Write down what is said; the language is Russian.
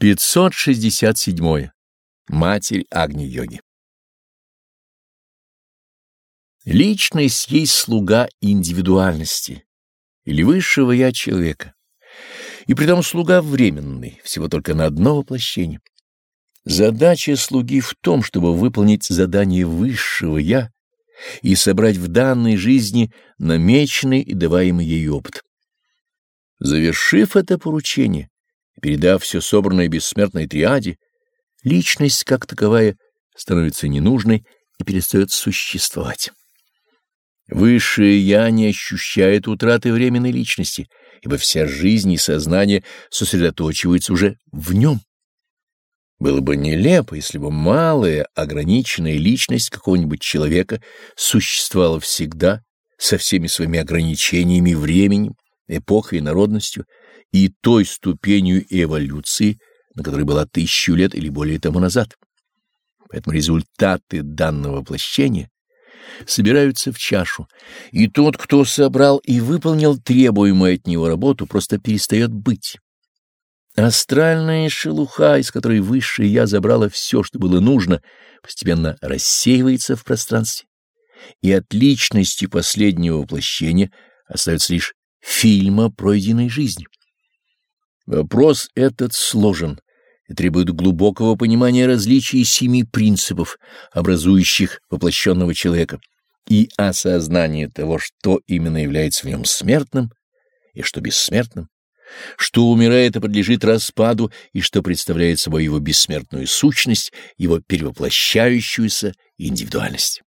567. Матерь Агни-йоги Личность есть слуга индивидуальности или высшего я человека, и притом слуга временный, всего только на одно воплощение. Задача слуги в том, чтобы выполнить задание высшего я и собрать в данной жизни намеченный и даваемый ей опыт. Завершив это поручение, Передав все собранное бессмертной триаде, личность как таковая становится ненужной и перестает существовать. Высшее Я не ощущает утраты временной личности, ибо вся жизнь и сознание сосредоточиваются уже в нем. Было бы нелепо, если бы малая, ограниченная личность какого-нибудь человека существовала всегда, со всеми своими ограничениями временем, эпохой и народностью, и той ступенью эволюции, на которой была тысячу лет или более тому назад. Поэтому результаты данного воплощения собираются в чашу, и тот, кто собрал и выполнил требуемую от него работу, просто перестает быть. Астральная шелуха, из которой высшее Я забрало все, что было нужно, постепенно рассеивается в пространстве, и от личности последнего воплощения остается лишь фильма пройденной жизни. Вопрос этот сложен и требует глубокого понимания различий семи принципов, образующих воплощенного человека, и осознания того, что именно является в нем смертным и что бессмертным, что умирает и подлежит распаду, и что представляет собой его бессмертную сущность, его перевоплощающуюся индивидуальность.